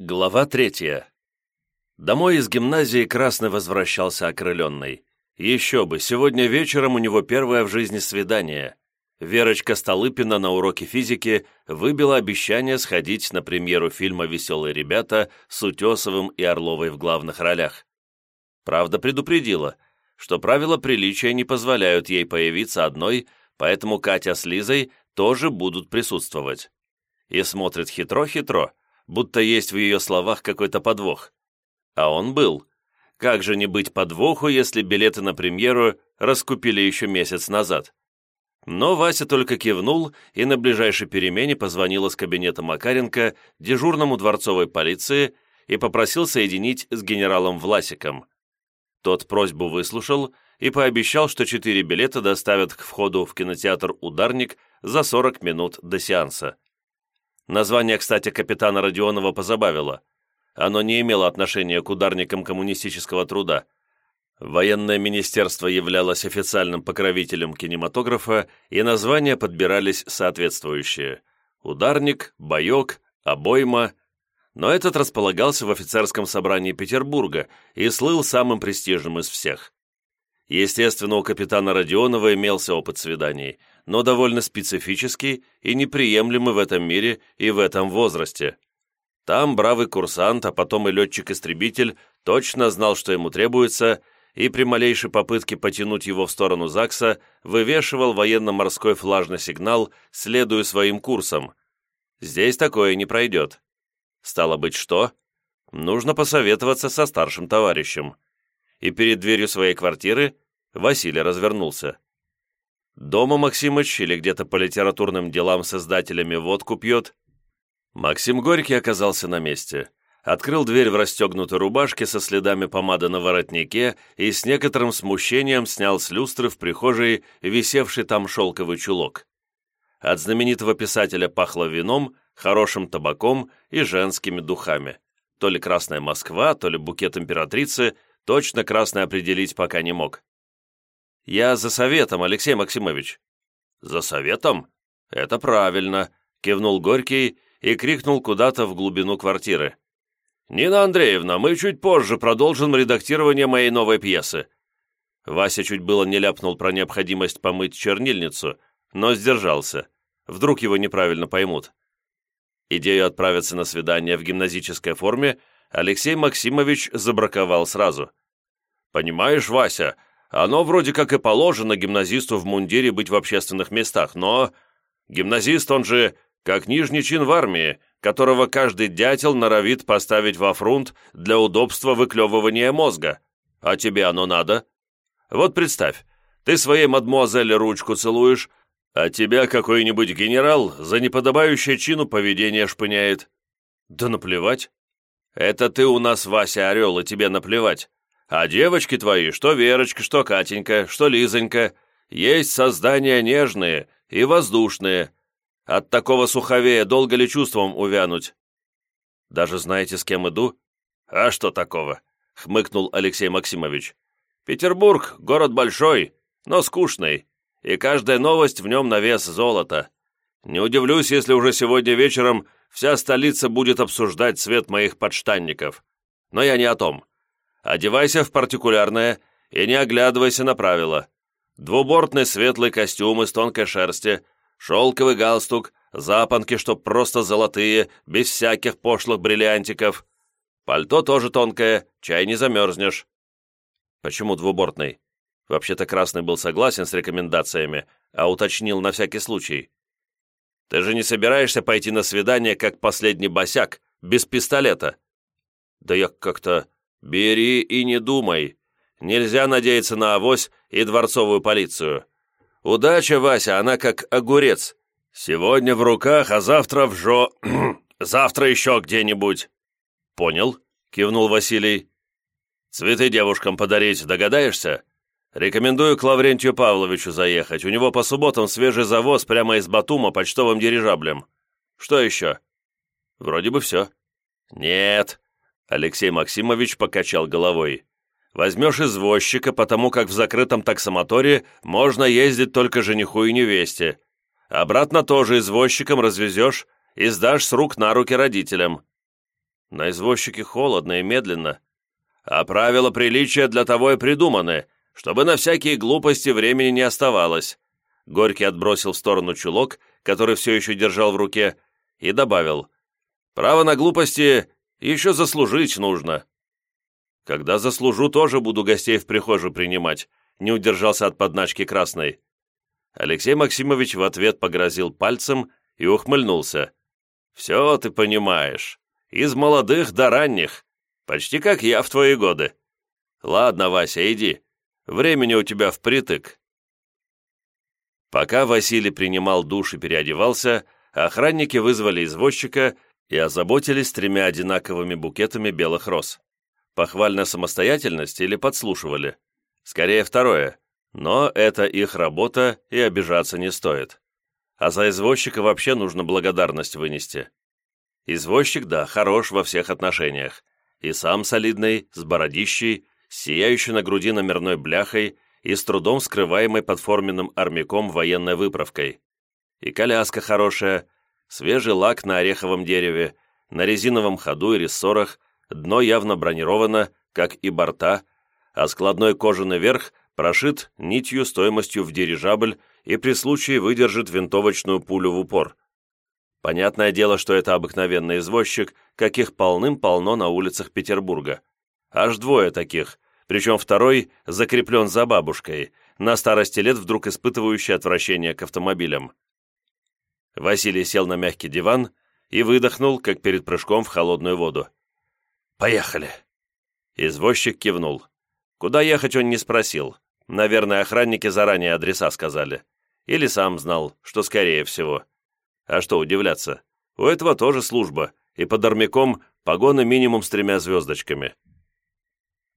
Глава третья. Домой из гимназии Красный возвращался окрыленный. Еще бы, сегодня вечером у него первое в жизни свидание. Верочка Столыпина на уроке физики выбила обещание сходить на премьеру фильма «Веселые ребята» с Утесовым и Орловой в главных ролях. Правда, предупредила, что правила приличия не позволяют ей появиться одной, поэтому Катя с Лизой тоже будут присутствовать. И смотрит хитро-хитро, будто есть в ее словах какой-то подвох. А он был. Как же не быть подвоху, если билеты на премьеру раскупили еще месяц назад? Но Вася только кивнул и на ближайшей перемене позвонил из кабинета Макаренко дежурному дворцовой полиции и попросил соединить с генералом Власиком. Тот просьбу выслушал и пообещал, что четыре билета доставят к входу в кинотеатр «Ударник» за 40 минут до сеанса. Название, кстати, капитана Родионова позабавило. Оно не имело отношения к ударникам коммунистического труда. Военное министерство являлось официальным покровителем кинематографа, и названия подбирались соответствующие. Ударник, боек, обойма. Но этот располагался в офицерском собрании Петербурга и слыл самым престижным из всех. Естественно, у капитана Родионова имелся опыт свиданий – но довольно специфический и неприемлемый в этом мире и в этом возрасте. Там бравый курсант, а потом и летчик-истребитель точно знал, что ему требуется, и при малейшей попытке потянуть его в сторону ЗАГСа вывешивал военно-морской флажный сигнал, следуя своим курсом. Здесь такое не пройдет. Стало быть, что? Нужно посоветоваться со старшим товарищем. И перед дверью своей квартиры Василий развернулся. Дома Максимыч или где-то по литературным делам с издателями водку пьет. Максим Горький оказался на месте. Открыл дверь в расстегнутой рубашке со следами помады на воротнике и с некоторым смущением снял с люстры в прихожей висевший там шелковый чулок. От знаменитого писателя пахло вином, хорошим табаком и женскими духами. То ли «Красная Москва», то ли «Букет императрицы», точно красный определить пока не мог. «Я за советом, Алексей Максимович». «За советом? Это правильно», — кивнул Горький и крикнул куда-то в глубину квартиры. «Нина Андреевна, мы чуть позже продолжим редактирование моей новой пьесы». Вася чуть было не ляпнул про необходимость помыть чернильницу, но сдержался. Вдруг его неправильно поймут. Идею отправиться на свидание в гимназической форме Алексей Максимович забраковал сразу. «Понимаешь, Вася, оно вроде как и положено гимназисту в мундире быть в общественных местах, но... Гимназист, он же как нижний чин в армии, которого каждый дятел норовит поставить во фрунт для удобства выклевывания мозга. А тебе оно надо? Вот представь, ты своей мадмуазели ручку целуешь, а тебя какой-нибудь генерал за неподобающее чину поведение шпыняет. Да наплевать. Это ты у нас, Вася, орел, и тебе наплевать. А девочки твои, что Верочка, что Катенька, что Лизонька, есть создания нежные и воздушные. От такого суховея долго ли чувством увянуть? Даже знаете, с кем иду? А что такого? Хмыкнул Алексей Максимович. Петербург — город большой, но скучный, и каждая новость в нем на вес золота. Не удивлюсь, если уже сегодня вечером вся столица будет обсуждать цвет моих подштанников. Но я не о том. Одевайся в партикулярное и не оглядывайся на правила. Двубортный светлый костюм из тонкой шерсти, шелковый галстук, запонки, чтоб просто золотые, без всяких пошлых бриллиантиков. Пальто тоже тонкое, чай не замерзнешь. Почему двубортный? Вообще-то Красный был согласен с рекомендациями, а уточнил на всякий случай. Ты же не собираешься пойти на свидание, как последний босяк, без пистолета? Да я как-то... «Бери и не думай. Нельзя надеяться на авось и дворцовую полицию. Удача, Вася, она как огурец. Сегодня в руках, а завтра в жо... завтра еще где-нибудь». «Понял», — кивнул Василий. «Цветы девушкам подарить догадаешься? Рекомендую к Лаврентию Павловичу заехать. У него по субботам свежий завоз прямо из Батума почтовым дирижаблем. Что еще?» «Вроде бы все». «Нет», Алексей Максимович покачал головой. «Возьмешь извозчика, потому как в закрытом таксомоторе можно ездить только жениху и невесте. Обратно тоже извозчиком развезешь и сдашь с рук на руки родителям». На извозчике холодно и медленно. А правила приличия для того и придуманы, чтобы на всякие глупости времени не оставалось. Горький отбросил в сторону чулок, который все еще держал в руке, и добавил. «Право на глупости еще заслужить нужно». «Когда заслужу, тоже буду гостей в прихожую принимать», не удержался от подначки красной. Алексей Максимович в ответ погрозил пальцем и ухмыльнулся. «Все ты понимаешь. Из молодых до ранних. Почти как я в твои годы. Ладно, Вася, иди. Времени у тебя впритык». Пока Василий принимал душ и переодевался, охранники вызвали извозчика и озаботились тремя одинаковыми букетами белых роз. Похвальная самостоятельность или подслушивали? Скорее второе, но это их работа и обижаться не стоит. А за извозчика вообще нужно благодарность вынести. Извозчик, да, хорош во всех отношениях. И сам солидный, с бородищей, сияющий на груди номерной бляхой и с трудом скрываемой под форменным армяком военной выправкой. И коляска хорошая, свежий лак на ореховом дереве, на резиновом ходу и рессорах, дно явно бронировано, как и борта, а складной кожаный верх прошит нитью стоимостью в дирижабль и при случае выдержит винтовочную пулю в упор. Понятное дело, что это обыкновенный извозчик, каких полным-полно на улицах Петербурга. Аж двое таких, причем второй закреплен за бабушкой, на старости лет вдруг испытывающий отвращение к автомобилям. Василий сел на мягкий диван и выдохнул, как перед прыжком в холодную воду. «Поехали!» Извозчик кивнул. Куда ехать он не спросил. Наверное, охранники заранее адреса сказали. Или сам знал, что скорее всего. А что удивляться? У этого тоже служба, и под армяком погоны минимум с тремя звездочками.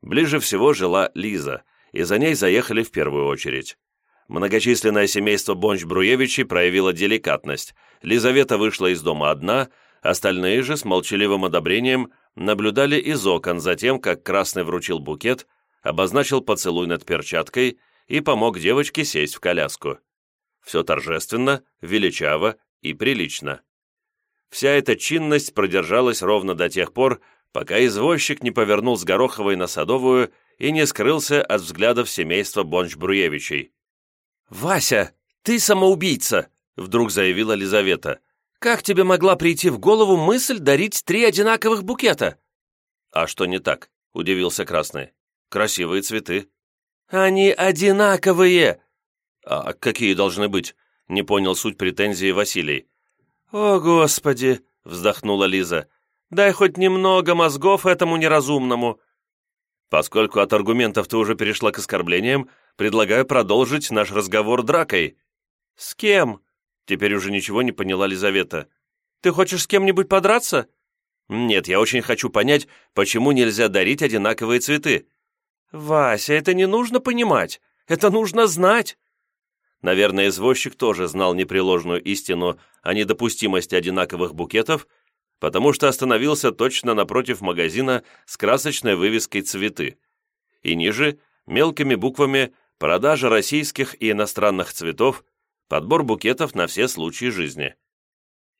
Ближе всего жила Лиза, и за ней заехали в первую очередь. Многочисленное семейство Бонч-Бруевичей проявило деликатность. Лизавета вышла из дома одна, остальные же с молчаливым одобрением наблюдали из окон за тем, как Красный вручил букет, обозначил поцелуй над перчаткой и помог девочке сесть в коляску. Все торжественно, величаво и прилично. Вся эта чинность продержалась ровно до тех пор, пока извозчик не повернул с Гороховой на Садовую и не скрылся от взглядов семейства Бонч-Бруевичей. «Вася, ты самоубийца!» — вдруг заявила Лизавета. «Как тебе могла прийти в голову мысль дарить три одинаковых букета?» «А что не так?» — удивился Красный. «Красивые цветы». «Они одинаковые!» «А какие должны быть?» — не понял суть претензии Василий. «О, Господи!» — вздохнула Лиза. «Дай хоть немного мозгов этому неразумному». «Поскольку от аргументов ты уже перешла к оскорблениям, предлагаю продолжить наш разговор дракой». «С кем?» — теперь уже ничего не поняла Лизавета. «Ты хочешь с кем-нибудь подраться?» «Нет, я очень хочу понять, почему нельзя дарить одинаковые цветы». «Вася, это не нужно понимать, это нужно знать». Наверное, извозчик тоже знал непреложную истину о недопустимости одинаковых букетов, потому что остановился точно напротив магазина с красочной вывеской «Цветы». И ниже, мелкими буквами «Продажа российских и иностранных цветов», подбор букетов на все случаи жизни.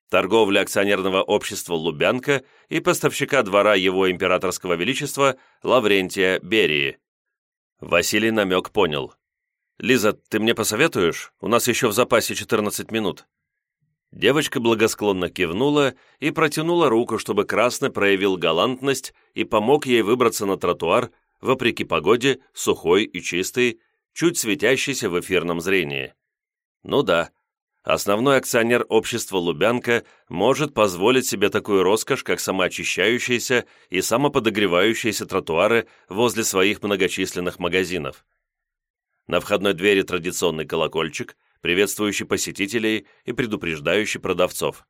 Торговля акционерного общества «Лубянка» и поставщика двора его императорского величества Лаврентия Берии. Василий намек понял. «Лиза, ты мне посоветуешь? У нас еще в запасе 14 минут». Девочка благосклонно кивнула и протянула руку, чтобы Красный проявил галантность и помог ей выбраться на тротуар, вопреки погоде, сухой и чистый, чуть светящийся в эфирном зрении. Ну да, основной акционер общества «Лубянка» может позволить себе такую роскошь, как самоочищающиеся и самоподогревающиеся тротуары возле своих многочисленных магазинов. На входной двери традиционный колокольчик, приветствующий посетителей и предупреждающий продавцов.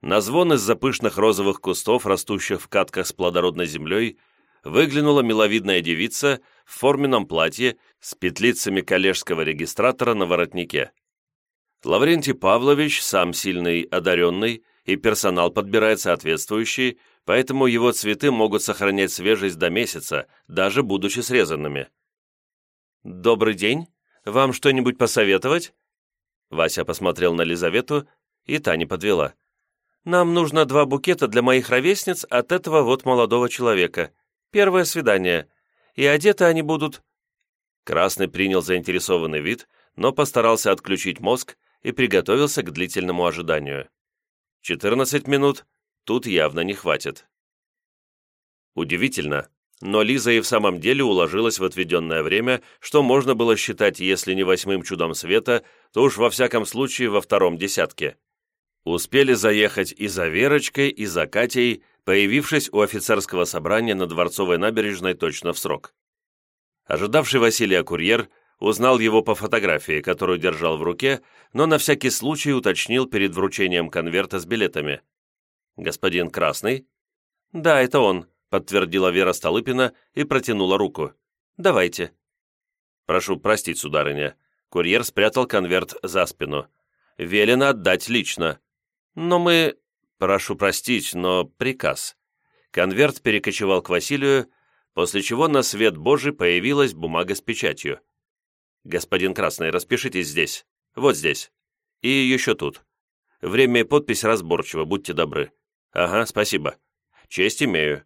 На звон из-за пышных розовых кустов, растущих в катках с плодородной землей, выглянула миловидная девица в форменном платье с петлицами коллежского регистратора на воротнике. Лаврентий Павлович сам сильный, одаренный, и персонал подбирает соответствующий, поэтому его цветы могут сохранять свежесть до месяца, даже будучи срезанными. «Добрый день. Вам что-нибудь посоветовать?» Вася посмотрел на Лизавету, и та не подвела. Нам нужно два букета для моих ровесниц от этого вот молодого человека. Первое свидание. И одеты они будут...» Красный принял заинтересованный вид, но постарался отключить мозг и приготовился к длительному ожиданию. 14 минут тут явно не хватит. Удивительно, но Лиза и в самом деле уложилась в отведенное время, что можно было считать, если не восьмым чудом света, то уж во всяком случае во втором десятке. Успели заехать и за Верочкой, и за Катей, появившись у офицерского собрания на Дворцовой набережной точно в срок. Ожидавший Василия курьер узнал его по фотографии, которую держал в руке, но на всякий случай уточнил перед вручением конверта с билетами. «Господин Красный?» «Да, это он», подтвердила Вера Столыпина и протянула руку. «Давайте». «Прошу простить, сударыня». Курьер спрятал конверт за спину. «Велено отдать лично». «Но мы...» «Прошу простить, но приказ». Конверт перекочевал к Василию, после чего на свет Божий появилась бумага с печатью. «Господин Красный, распишитесь здесь. Вот здесь. И еще тут. Время и подпись разборчиво, будьте добры. Ага, спасибо. Честь имею.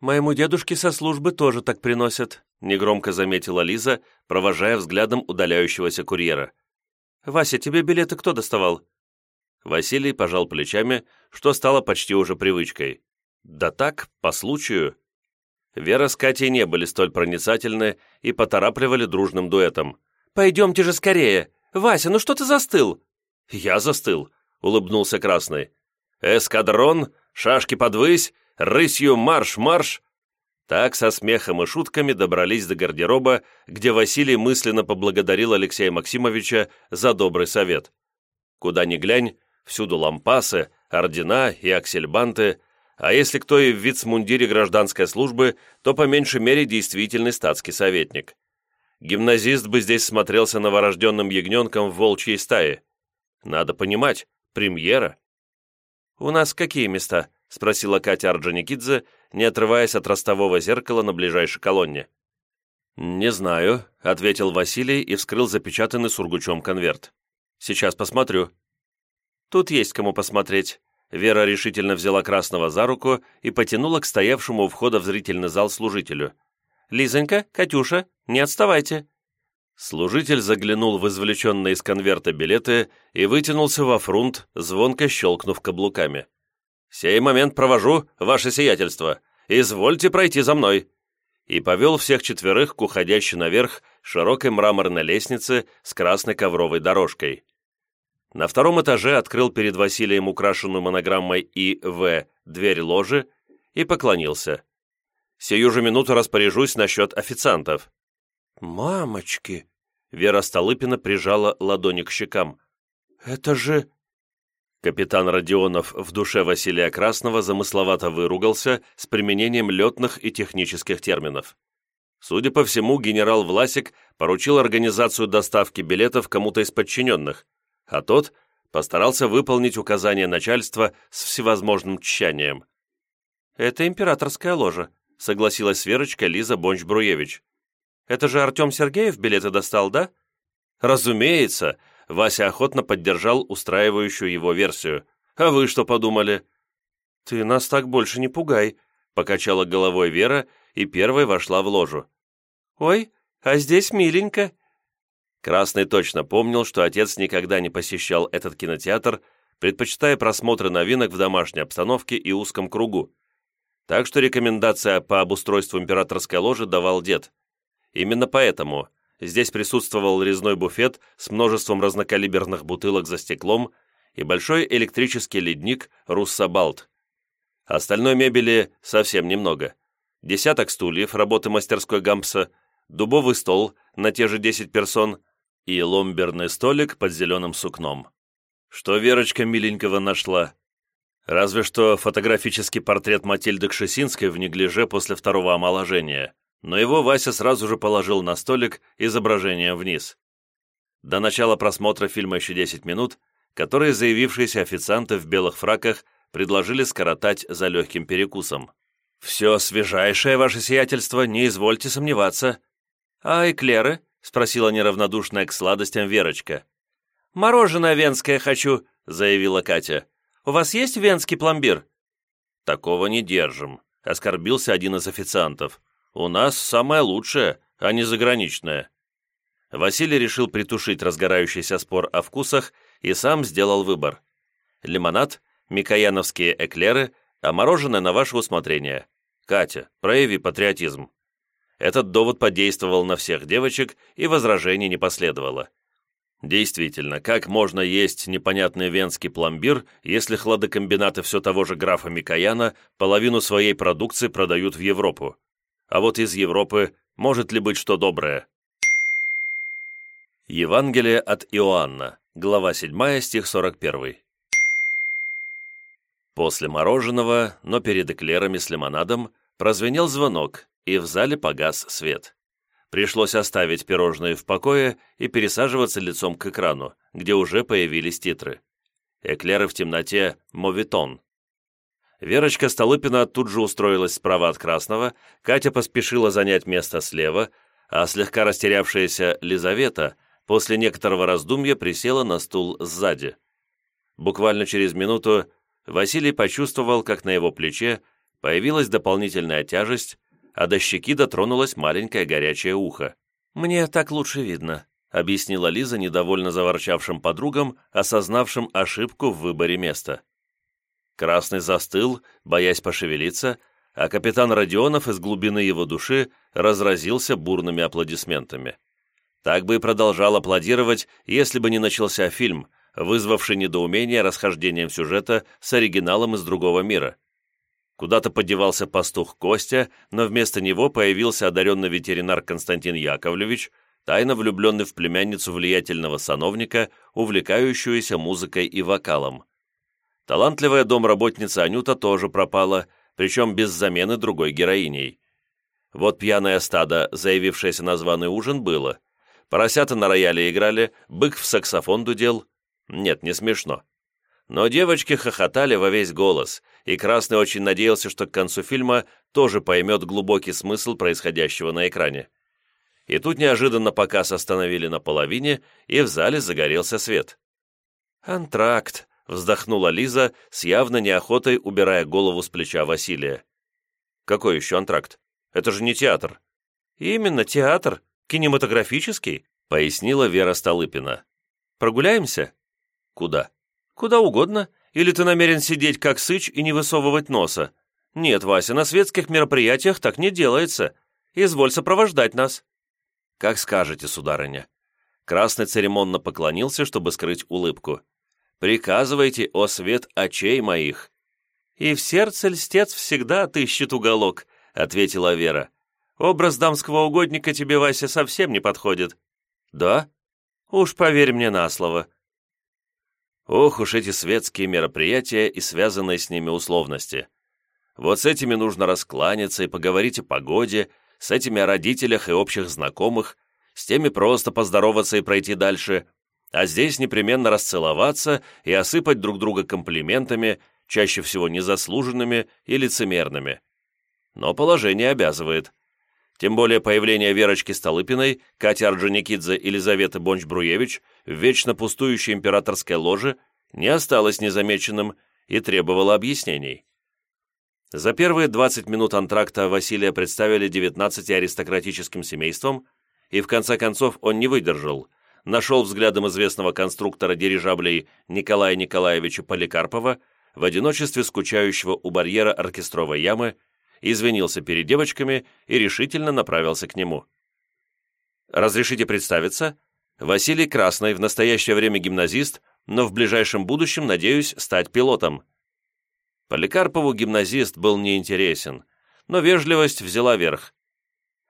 «Моему дедушке со службы тоже так приносят», негромко заметила Лиза, провожая взглядом удаляющегося курьера. «Вася, тебе билеты кто доставал?» Василий пожал плечами, что стало почти уже привычкой. «Да так, по случаю». Вера с Катей не были столь проницательны и поторапливали дружным дуэтом. «Пойдемте же скорее! Вася, ну что ты застыл?» «Я застыл», — улыбнулся Красный. «Эскадрон, шашки подвысь, рысью марш-марш!» Так со смехом и шутками добрались до гардероба, где Василий мысленно поблагодарил Алексея Максимовича за добрый совет. Куда ни глянь, всюду лампасы, ордена и аксельбанты, а если кто и в вицмундире гражданской службы, то по меньшей мере действительный статский советник. Гимназист бы здесь смотрелся новорожденным ягненком в волчьей стае. Надо понимать, премьера. «У нас какие места?» — спросила Катя Орджоникидзе, не отрываясь от ростового зеркала на ближайшей колонне. «Не знаю», — ответил Василий и вскрыл запечатанный сургучом конверт. «Сейчас посмотрю». «Тут есть кому посмотреть». Вера решительно взяла Красного за руку и потянула к стоявшему у входа в зрительный зал служителю. «Лизонька, Катюша, не отставайте». Служитель заглянул в извлеченные из конверта билеты и вытянулся во фрунт, звонко щелкнув каблуками. «Сей момент провожу, ваше сиятельство. Извольте пройти за мной». И повел всех четверых к уходящей наверх широкой мраморной лестнице с красной ковровой дорожкой. На втором этаже открыл перед Василием украшенную монограммой И.В. дверь ложи и поклонился. «Сию же минуту распоряжусь насчет официантов». «Мамочки!» Вера Столыпина прижала ладони к щекам. «Это же...» Капитан Родионов в душе Василия Красного замысловато выругался с применением летных и технических терминов. Судя по всему, генерал Власик поручил организацию доставки билетов кому-то из подчиненных, а тот постарался выполнить указания начальства с всевозможным тщанием. «Это императорская ложа», — согласилась Верочка Лиза Бонч-Бруевич. «Это же Артем Сергеев билеты достал, да?» «Разумеется», Вася охотно поддержал устраивающую его версию. «А вы что подумали?» «Ты нас так больше не пугай», — покачала головой Вера и первой вошла в ложу. «Ой, а здесь миленько». Красный точно помнил, что отец никогда не посещал этот кинотеатр, предпочитая просмотры новинок в домашней обстановке и узком кругу. Так что рекомендация по обустройству императорской ложи давал дед. Именно поэтому Здесь присутствовал резной буфет с множеством разнокалиберных бутылок за стеклом и большой электрический ледник «Руссобалт». Остальной мебели совсем немного. Десяток стульев работы мастерской Гампса, дубовый стол на те же 10 персон и ломберный столик под зеленым сукном. Что Верочка миленького нашла? Разве что фотографический портрет Матильды Кшесинской в неглиже после второго омоложения но его Вася сразу же положил на столик изображение вниз. До начала просмотра фильма еще 10 минут, которые заявившиеся официанты в белых фраках предложили скоротать за легким перекусом. «Все свежайшее, ваше сиятельство, не извольте сомневаться». «А эклеры?» — спросила неравнодушная к сладостям Верочка. «Мороженое венское хочу», — заявила Катя. у вас есть венский пломбир?» «Такого не держим», — оскорбился один из официантов. «У нас самое лучшее, а не заграничное». Василий решил притушить разгорающийся спор о вкусах и сам сделал выбор. Лимонад, микояновские эклеры, а мороженое на ваше усмотрение. Катя, прояви патриотизм. Этот довод подействовал на всех девочек, и возражений не последовало. Действительно, как можно есть непонятный венский пломбир, если хладокомбинаты все того же графа Микояна половину своей продукции продают в Европу? А вот из Европы может ли быть что доброе? Евангелие от Иоанна, глава 7, стих 41. После мороженого, но перед эклерами с лимонадом, прозвенел звонок, и в зале погас свет. Пришлось оставить пирожные в покое и пересаживаться лицом к экрану, где уже появились титры. Эклеры в темноте «Мовитон». Верочка Столыпина тут же устроилась справа от Красного, Катя поспешила занять место слева, а слегка растерявшаяся Лизавета после некоторого раздумья присела на стул сзади. Буквально через минуту Василий почувствовал, как на его плече появилась дополнительная тяжесть, а до щеки дотронулось маленькое горячее ухо. «Мне так лучше видно», — объяснила Лиза недовольно заворчавшим подругам, осознавшим ошибку в выборе места. Красный застыл, боясь пошевелиться, а капитан Родионов из глубины его души разразился бурными аплодисментами. Так бы и продолжал аплодировать, если бы не начался фильм, вызвавший недоумение расхождением сюжета с оригиналом из другого мира. Куда-то подевался пастух Костя, но вместо него появился одаренный ветеринар Константин Яковлевич, тайно влюбленный в племянницу влиятельного сановника, увлекающуюся музыкой и вокалом. Талантливая домработница Анюта тоже пропала, причем без замены другой героиней. Вот пьяное стадо, заявившееся на званый ужин, было. Поросята на рояле играли, бык в саксофон дудел. Нет, не смешно. Но девочки хохотали во весь голос, и Красный очень надеялся, что к концу фильма тоже поймет глубокий смысл происходящего на экране. И тут неожиданно показ остановили на половине, и в зале загорелся свет. «Антракт», — вздохнула Лиза, с явно неохотой убирая голову с плеча Василия. «Какой еще антракт? Это же не театр». «Именно театр», кинематографический», — пояснила Вера Столыпина. «Прогуляемся?» «Куда?» «Куда угодно. Или ты намерен сидеть как сыч и не высовывать носа? Нет, Вася, на светских мероприятиях так не делается. Изволь сопровождать нас». «Как скажете, сударыня». Красный церемонно поклонился, чтобы скрыть улыбку. «Приказывайте, о свет очей моих». «И в сердце льстец всегда отыщет уголок», — ответила Вера. Образ дамского угодника тебе, Вася, совсем не подходит». «Да? Уж поверь мне на слово». Ох уж эти светские мероприятия и связанные с ними условности. Вот с этими нужно раскланяться и поговорить о погоде, с этими о родителях и общих знакомых, с теми просто поздороваться и пройти дальше, а здесь непременно расцеловаться и осыпать друг друга комплиментами, чаще всего незаслуженными и лицемерными. Но положение обязывает. Тем более появление Верочки Столыпиной, Кати Орджоникидзе и Елизаветы Бонч-Бруевич в вечно пустующей императорской ложе не осталось незамеченным и требовало объяснений. За первые 20 минут антракта Василия представили 19 аристократическим семействам, и в конце концов он не выдержал, нашел взглядом известного конструктора дирижаблей Николая Николаевича Поликарпова, в одиночестве скучающего у барьера оркестровой ямы, извинился перед девочками и решительно направился к нему. «Разрешите представиться? Василий Красный, в настоящее время гимназист, но в ближайшем будущем, надеюсь, стать пилотом». Поликарпову гимназист был неинтересен, но вежливость взяла верх.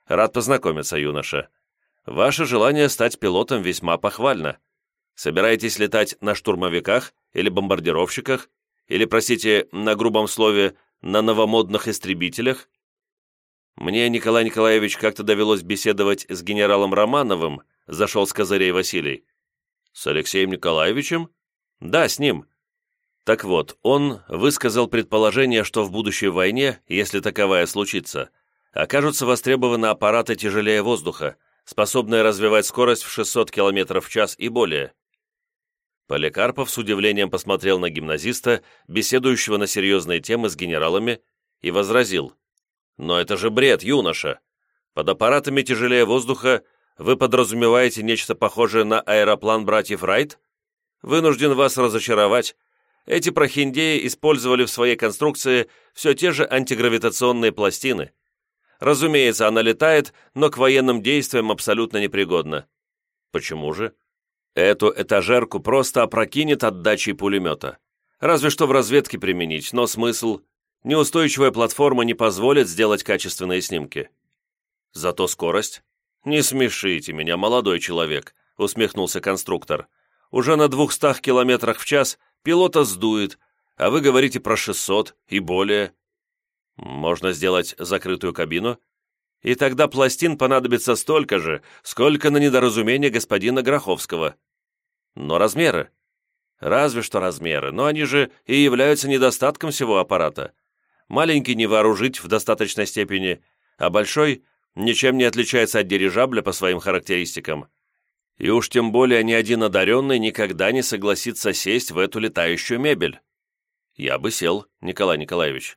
«Рад познакомиться, юноша. Ваше желание стать пилотом весьма похвально. Собираетесь летать на штурмовиках или бомбардировщиках, или, простите, на грубом слове, на новомодных истребителях? Мне, Николай Николаевич, как-то довелось беседовать с генералом Романовым, зашел с козырей Василий. С Алексеем Николаевичем? Да, с ним. Так вот, он высказал предположение, что в будущей войне, если таковая случится, окажутся востребованы аппараты тяжелее воздуха, способные развивать скорость в 600 км в час и более. Поликарпов с удивлением посмотрел на гимназиста, беседующего на серьезные темы с генералами, и возразил. «Но это же бред, юноша! Под аппаратами тяжелее воздуха вы подразумеваете нечто похожее на аэроплан братьев Райт? Вынужден вас разочаровать. Эти прохиндеи использовали в своей конструкции все те же антигравитационные пластины. Разумеется, она летает, но к военным действиям абсолютно непригодна. Почему же? Эту этажерку просто опрокинет отдачей пулемета. Разве что в разведке применить, но смысл? Неустойчивая платформа не позволит сделать качественные снимки. Зато скорость. «Не смешите меня, молодой человек», — усмехнулся конструктор. «Уже на двухстах километрах в час пилота сдует, а вы говорите про шестьсот и более». «Можно сделать закрытую кабину?» И тогда пластин понадобится столько же, сколько на недоразумение господина Гроховского. Но размеры? Разве что размеры, но они же и являются недостатком всего аппарата. Маленький не вооружить в достаточной степени, а большой ничем не отличается от дирижабля по своим характеристикам. И уж тем более ни один одаренный никогда не согласится сесть в эту летающую мебель. Я бы сел, Николай Николаевич.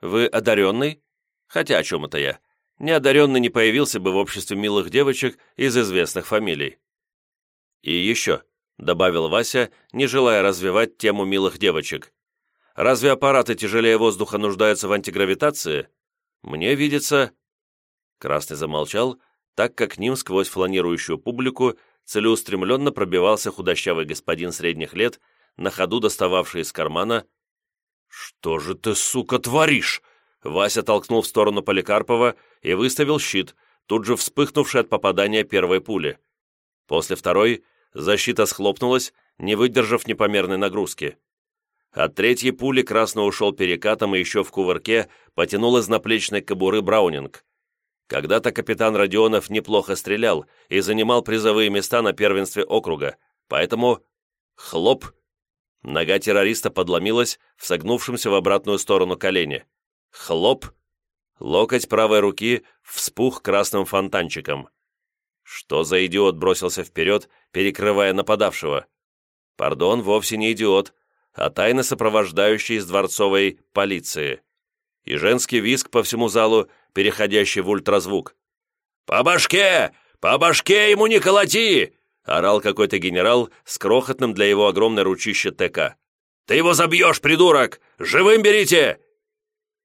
Вы одаренный? Хотя о чем это я? Неодаренный не появился бы в обществе милых девочек из известных фамилий. И еще, добавил Вася, не желая развивать тему милых девочек. Разве аппараты тяжелее воздуха нуждаются в антигравитации? Мне видится, Красный замолчал, так как ним сквозь фланирующую публику целеустремленно пробивался худощавый господин средних лет, на ходу достававший из кармана. «Что же ты, сука, творишь?» Вася толкнул в сторону Поликарпова и выставил щит, тут же вспыхнувший от попадания первой пули. После второй защита схлопнулась, не выдержав непомерной нагрузки. От третьей пули Красно ушел перекатом и еще в кувырке потянул из наплечной кобуры Браунинг. Когда-то капитан Родионов неплохо стрелял и занимал призовые места на первенстве округа, поэтому... Хлоп! Нога террориста подломилась в согнувшемся в обратную сторону колене. Хлоп! Локоть правой руки вспух красным фонтанчиком. Что за идиот бросился вперед, перекрывая нападавшего? Пардон, вовсе не идиот, а тайно сопровождающий из дворцовой полиции. И женский виск по всему залу переходящий в ультразвук. «По башке! По башке ему не колоти!» орал какой-то генерал с крохотным для его огромной ручища ТК. «Ты его забьешь, придурок! Живым берите!»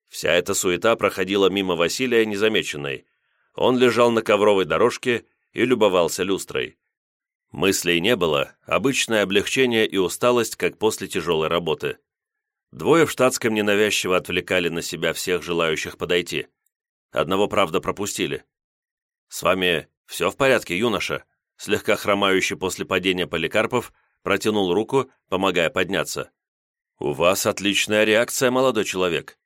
Вся эта суета проходила мимо Василия незамеченной. Он лежал на ковровой дорожке и любовался люстрой. Мыслей не было, обычное облегчение и усталость, как после тяжелой работы. Двое в штатском ненавязчиво отвлекали на себя всех желающих подойти. Одного, правда, пропустили. «С вами все в порядке, юноша?» Слегка хромающий после падения Поликарпов протянул руку, помогая подняться. «У вас отличная реакция, молодой человек».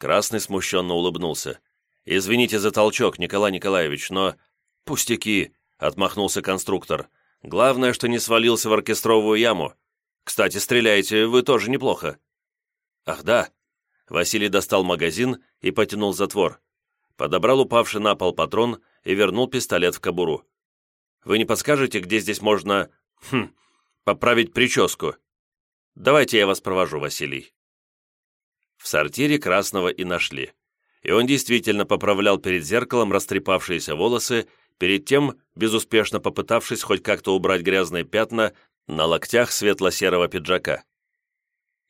Красный смущенно улыбнулся. «Извините за толчок, Николай Николаевич, но...» «Пустяки», — отмахнулся конструктор. «Главное, что не свалился в оркестровую яму. Кстати, стреляете вы тоже неплохо». «Ах да». Василий достал магазин и потянул затвор подобрал упавший на пол патрон и вернул пистолет в кобуру. «Вы не подскажете, где здесь можно... Хм, поправить прическу? Давайте я вас провожу, Василий». В сортире Красного и нашли. И он действительно поправлял перед зеркалом растрепавшиеся волосы, перед тем, безуспешно попытавшись хоть как-то убрать грязные пятна на локтях светло-серого пиджака.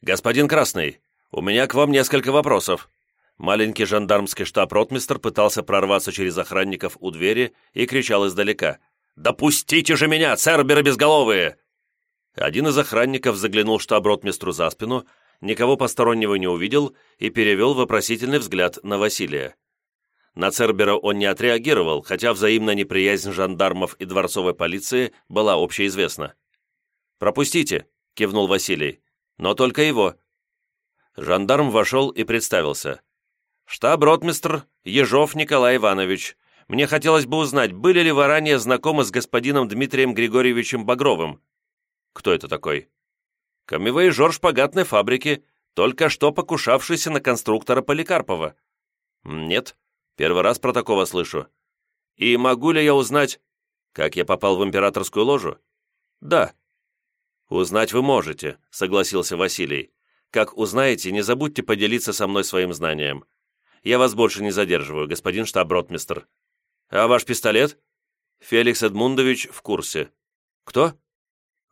«Господин Красный, у меня к вам несколько вопросов», Маленький жандармский штаб-ротмистр пытался прорваться через охранников у двери и кричал издалека. «Допустите же меня, церберы безголовые!» Один из охранников заглянул штаб-ротмистру за спину, никого постороннего не увидел и перевел вопросительный взгляд на Василия. На Цербера он не отреагировал, хотя взаимная неприязнь жандармов и дворцовой полиции была общеизвестна. «Пропустите», — кивнул Василий, — «но только его». Жандарм вошел и представился. «Штаб-ротмистр Ежов Николай Иванович. Мне хотелось бы узнать, были ли вы ранее знакомы с господином Дмитрием Григорьевичем Багровым?» «Кто это такой?» «Камевоежор шпагатной фабрики, только что покушавшийся на конструктора Поликарпова». «Нет, первый раз про такого слышу. И могу ли я узнать, как я попал в императорскую ложу?» «Да». «Узнать вы можете», — согласился Василий. «Как узнаете, не забудьте поделиться со мной своим знанием. Я вас больше не задерживаю, господин штаб-ротмистр». «А ваш пистолет?» «Феликс Эдмундович в курсе». «Кто?»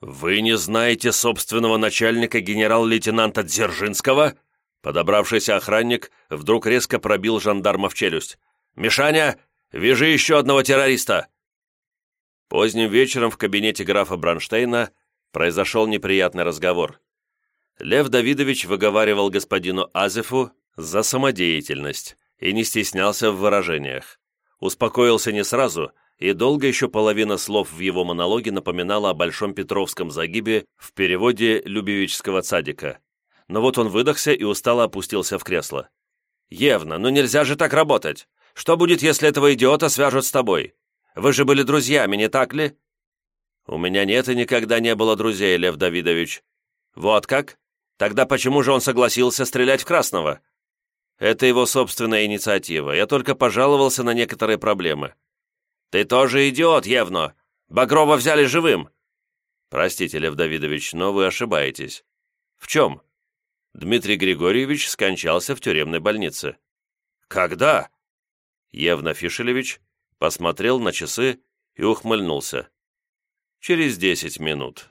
«Вы не знаете собственного начальника генерал-лейтенанта Дзержинского?» Подобравшийся охранник вдруг резко пробил жандарма в челюсть. «Мишаня, вяжи еще одного террориста!» Поздним вечером в кабинете графа Бронштейна произошел неприятный разговор. Лев Давидович выговаривал господину Азефу за самодеятельность и не стеснялся в выражениях. Успокоился не сразу, и долго еще половина слов в его монологе напоминала о Большом Петровском загибе в переводе Любевичского цадика. Но вот он выдохся и устало опустился в кресло. «Евна, ну нельзя же так работать! Что будет, если этого идиота свяжут с тобой? Вы же были друзьями, не так ли?» «У меня нет и никогда не было друзей, Лев Давидович». «Вот как? Тогда почему же он согласился стрелять в Красного?» «Это его собственная инициатива. Я только пожаловался на некоторые проблемы». «Ты тоже идиот, Евно! Багрова взяли живым!» «Простите, Лев Давидович, но вы ошибаетесь». «В чем?» Дмитрий Григорьевич скончался в тюремной больнице. «Когда?» Евна Фишелевич посмотрел на часы и ухмыльнулся. «Через десять минут».